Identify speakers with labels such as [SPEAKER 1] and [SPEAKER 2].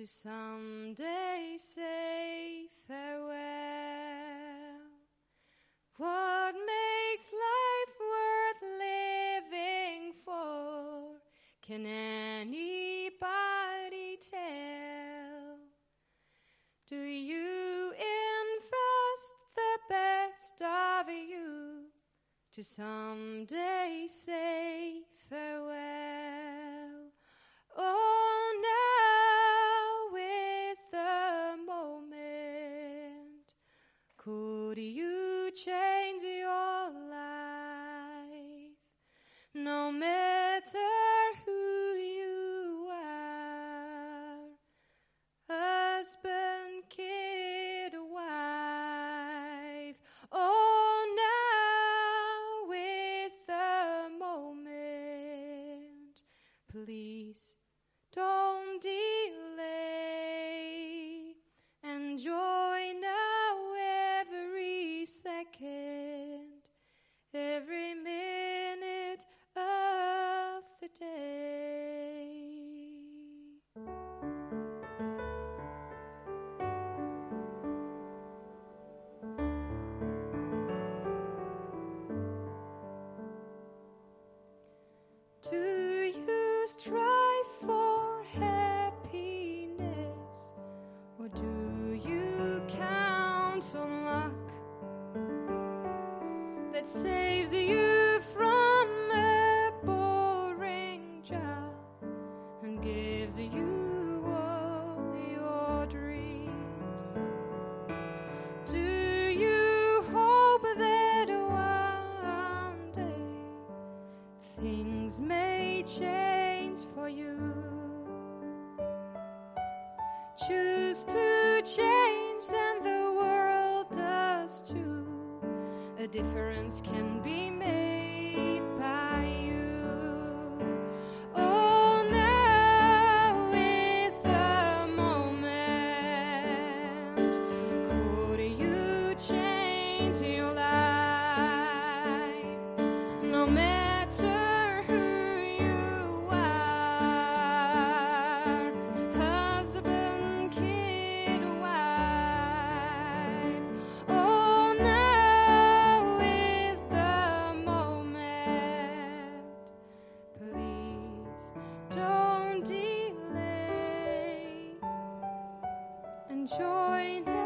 [SPEAKER 1] to someday say farewell. What makes life worth living for? Can anybody tell? Do you invest the best of you to someday say farewell? Could you change your life? No matter who you are, husband, kid, wife. Oh, now is the moment. Please strive for happiness or do you count on luck that saves you from a boring job and gives you all your dreams? Do you hope that one day things may change Choose to change, and the world does too. A difference can be made by you. Oh, now is the moment. Could you change your join